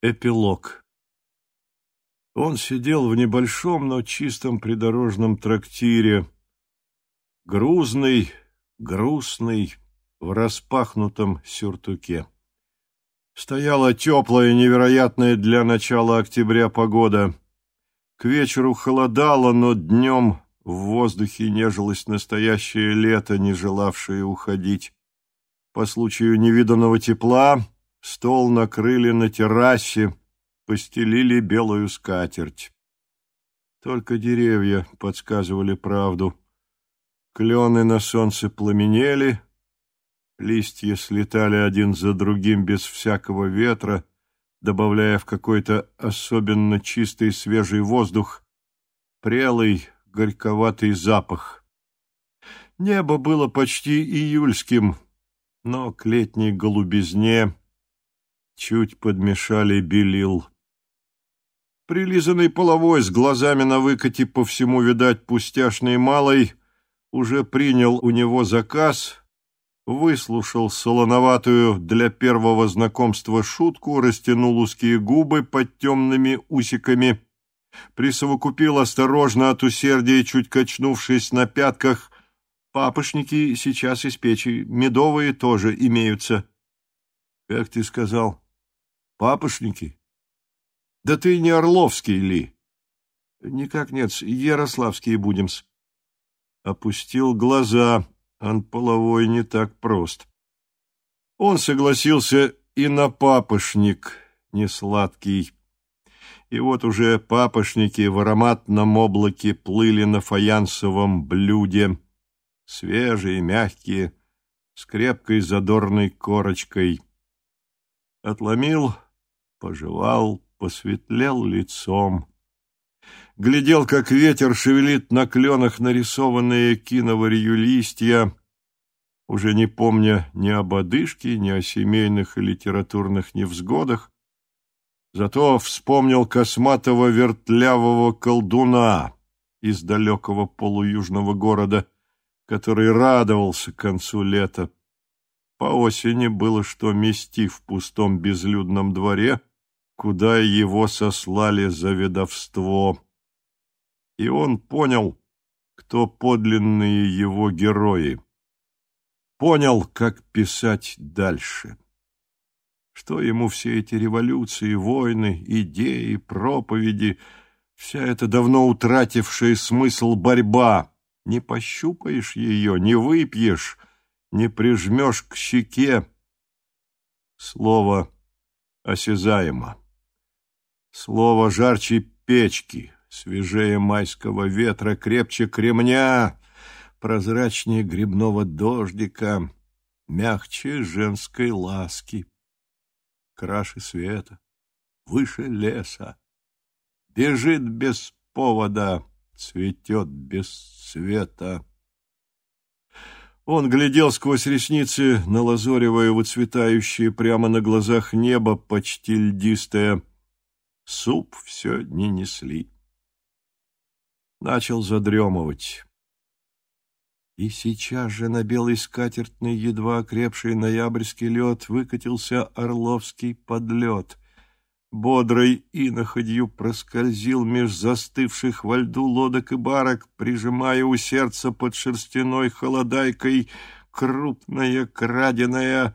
Эпилог Он сидел в небольшом, но чистом придорожном трактире, грузный, грустный, в распахнутом сюртуке. Стояла теплая, невероятная для начала октября погода. К вечеру холодало, но днем в воздухе нежилось настоящее лето, не желавшее уходить. По случаю невиданного тепла Стол накрыли на террасе, постелили белую скатерть. Только деревья подсказывали правду. Клены на солнце пламенели, листья слетали один за другим без всякого ветра, добавляя в какой-то особенно чистый свежий воздух прелый горьковатый запах. Небо было почти июльским, но к летней голубизне чуть подмешали белил. Прилизанный половой с глазами на выкате по всему, видать, пустяшный малый, уже принял у него заказ, выслушал солоноватую для первого знакомства шутку, растянул узкие губы под темными усиками, присовокупил осторожно от усердия, чуть качнувшись на пятках, «Папошники сейчас из печи, медовые тоже имеются». «Как ты сказал?» Папошники? Да ты не Орловский ли? Никак нет, Ярославские будем-с. Опустил глаза, он половой не так прост. Он согласился и на папошник, не сладкий. И вот уже папошники в ароматном облаке плыли на фаянсовом блюде, свежие, мягкие, с крепкой задорной корочкой. Отломил пожевал, посветлел лицом. Глядел, как ветер шевелит на кленах нарисованные киноварью листья, уже не помня ни об одышке, ни о семейных и литературных невзгодах, зато вспомнил косматого вертлявого колдуна из далекого полуюжного города, который радовался концу лета. По осени было что мести в пустом безлюдном дворе — куда его сослали за ведовство. И он понял, кто подлинные его герои. Понял, как писать дальше. Что ему все эти революции, войны, идеи, проповеди, вся эта давно утратившая смысл борьба. Не пощупаешь ее, не выпьешь, не прижмешь к щеке. Слово осязаемо. Слово жарче печки, свежее майского ветра, крепче кремня, прозрачнее грибного дождика, мягче женской ласки, краше света, выше леса. Бежит без повода, цветет без света. Он глядел сквозь ресницы на лазоревое, выцветающее прямо на глазах небо, почти льдистое, Суп все не несли. Начал задремывать. И сейчас же на белой скатертной, едва окрепший ноябрьский лед, выкатился орловский подлет. Бодрой иноходью проскользил меж застывших во льду лодок и барок, прижимая у сердца под шерстяной холодайкой крупная краденая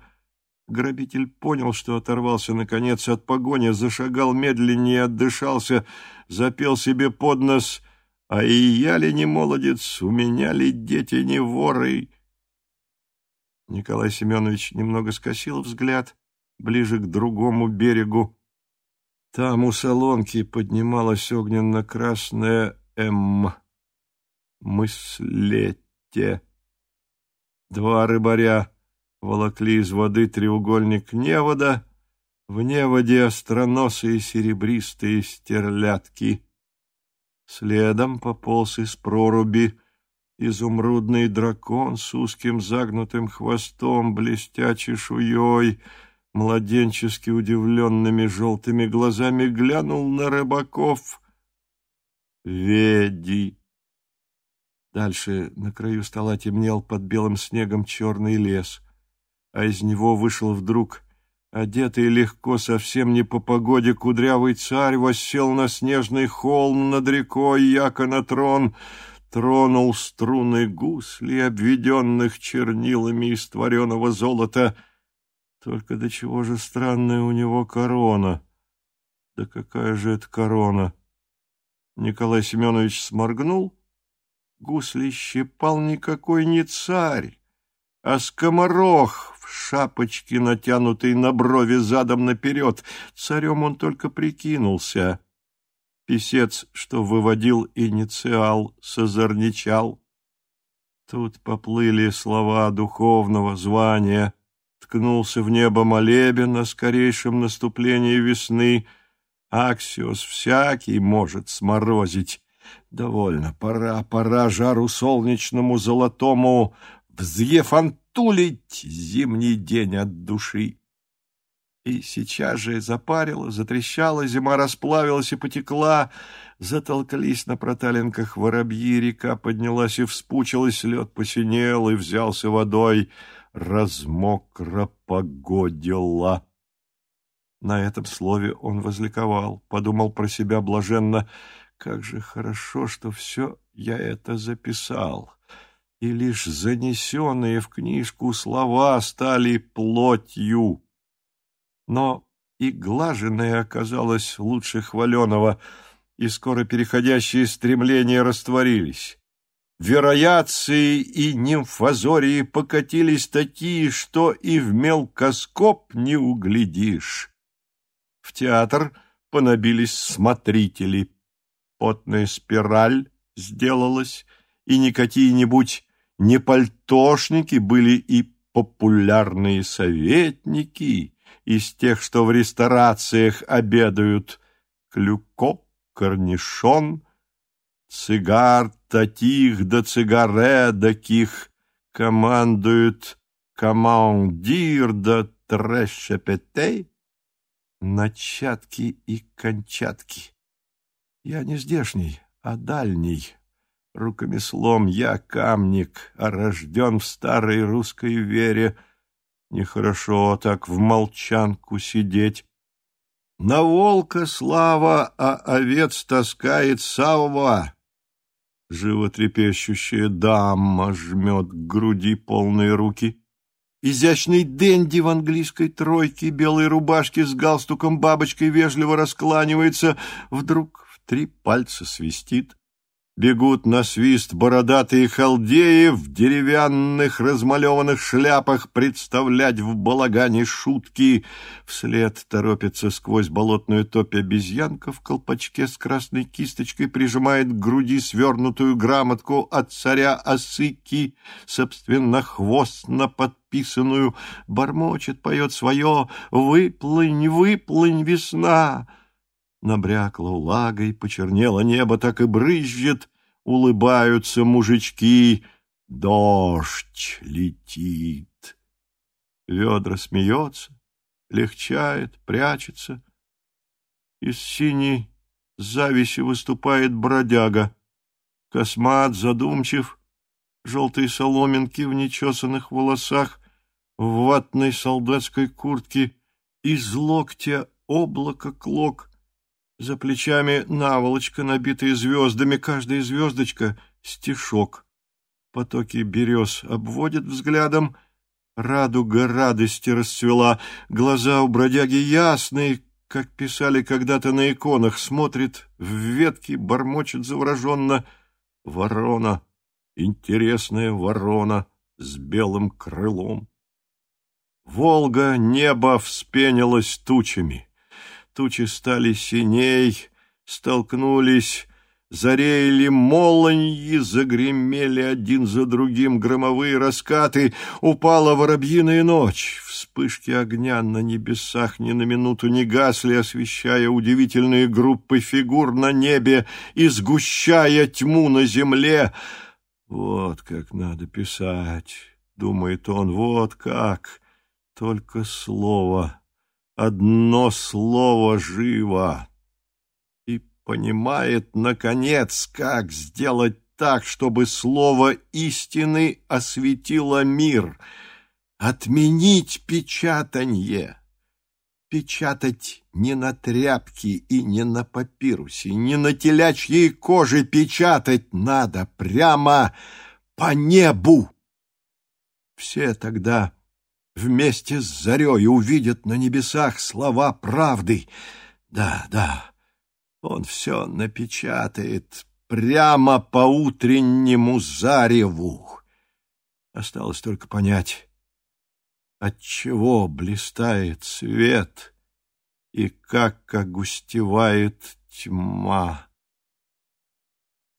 Грабитель понял, что оторвался, наконец, от погони, зашагал медленнее, отдышался, запел себе под нос «А и я ли не молодец, у меня ли дети не воры?» Николай Семенович немного скосил взгляд ближе к другому берегу. Там у солонки поднималась огненно-красная «М». «Мыслете». Два рыбаря волокли из воды треугольник невода, в неводе остроносые серебристые стерлядки. Следом пополз из проруби изумрудный дракон с узким загнутым хвостом, блестя чешуей, младенчески удивленными желтыми глазами глянул на рыбаков. «Веди!» Дальше на краю стола темнел под белым снегом черный лес — а из него вышел вдруг Одетый легко, совсем не по погоде, кудрявый царь воссел на снежный холм над рекой, яко на трон, тронул струны гусли, обведенных чернилами из твореного золота. Только до чего же странная у него корона? Да какая же это корона? Николай Семенович сморгнул. Гусли щипал никакой не царь, а скоморох в шапочке, натянутой на брови задом наперед. Царем он только прикинулся. Писец, что выводил инициал, созорничал. Тут поплыли слова духовного звания. Ткнулся в небо молебен о скорейшем наступлении весны. Аксиос всякий может сморозить. Довольно, пора, пора жару солнечному золотому взъефантулить зимний день от души. И сейчас же запарила, затрещала, зима расплавилась и потекла, затолкались на проталинках воробьи, река поднялась и вспучилась, лед посинел и взялся водой, размокро погодила. На этом слове он возликовал, подумал про себя блаженно, как же хорошо, что все я это записал и лишь занесенные в книжку слова стали плотью. Но и глаженное оказалось лучше хваленого, и скоро переходящие стремления растворились. Верояции и нимфозории покатились такие, что и в мелкоскоп не углядишь. В театр понабились смотрители. Потная спираль сделалась, и не какие-нибудь не пальтошники были и популярные советники из тех, что в ресторациях обедают. Клюко, корнишон, цигар таких да цигаре таких командуют командир да трэшепетей, начатки и кончатки. Я не здешний, а дальний, Рукомеслом я камник, а рожден в старой русской вере. Нехорошо так в молчанку сидеть. На волка слава, а овец таскает савва. Животрепещущая дама жмет к груди полные руки. Изящный денди в английской тройке, белой рубашке с галстуком бабочкой вежливо раскланивается, вдруг в три пальца свистит. Бегут на свист бородатые халдеи в деревянных размалеванных шляпах представлять в балагане шутки. Вслед торопится сквозь болотную топь обезьянка в колпачке с красной кисточкой, прижимает к груди свернутую грамотку от царя Осыки, собственно, хвостно подписанную, бормочет, поет свое «Выплынь, выплынь, весна!» Набрякло влагой, почернело небо, так и брызжет, улыбаются мужички. Дождь летит. Ведра смеется, легчает, прячется. Из синей зависи выступает бродяга. Космат, задумчив, желтые соломинки в нечесанных волосах, в ватной солдатской куртке, из локтя облако клок — за плечами наволочка, набитая звездами, каждая звездочка — стишок. Потоки берез обводят взглядом, радуга радости расцвела, глаза у бродяги ясные, как писали когда-то на иконах, смотрит в ветки, бормочет завороженно. Ворона, интересная ворона с белым крылом. Волга небо вспенилось тучами тучи стали синей, столкнулись, зареяли молоньи, загремели один за другим громовые раскаты, упала воробьиная ночь. Вспышки огня на небесах ни на минуту не гасли, освещая удивительные группы фигур на небе и сгущая тьму на земле. Вот как надо писать, думает он, вот как, только слово одно слово живо и понимает, наконец, как сделать так, чтобы слово истины осветило мир, отменить печатанье, печатать не на тряпке и не на папирусе, не на телячьей коже печатать надо прямо по небу. Все тогда вместе с зарей увидят на небесах слова правды. Да, да, он все напечатает прямо по утреннему зареву. Осталось только понять, отчего блистает свет и как огустевает тьма.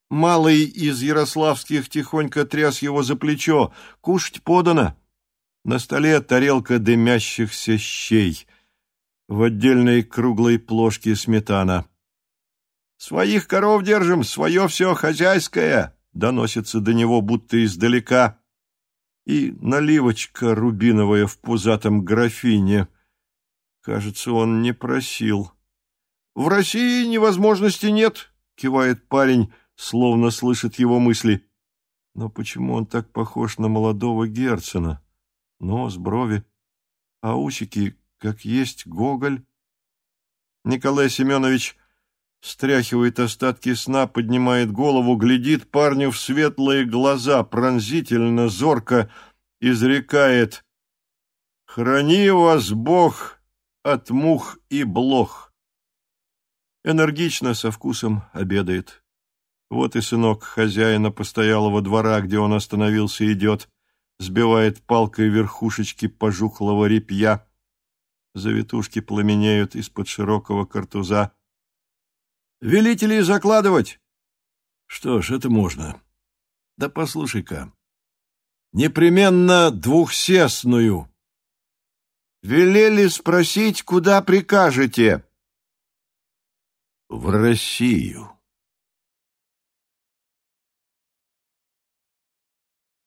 Малый из ярославских тихонько тряс его за плечо. «Кушать подано!» На столе тарелка дымящихся щей. В отдельной круглой плошке сметана. «Своих коров держим, свое все хозяйское!» Доносится до него будто издалека. И наливочка рубиновая в пузатом графине. Кажется, он не просил. «В России невозможности нет», — кивает парень, словно слышит его мысли. Но почему он так похож на молодого Герцена? Нос, брови, а усики, как есть Гоголь. Николай Семенович стряхивает остатки сна, поднимает голову, глядит парню в светлые глаза, пронзительно, зорко, изрекает «Храни вас, Бог, от мух и блох!» Энергично, со вкусом обедает. Вот и сынок хозяина постоялого двора, где он остановился, идет, сбивает палкой верхушечки пожухлого репья. Завитушки пламенеют из-под широкого картуза. «Велите ли закладывать?» «Что ж, это можно. Да послушай-ка. Непременно двухсесную». «Велели спросить, куда прикажете?» «В Россию».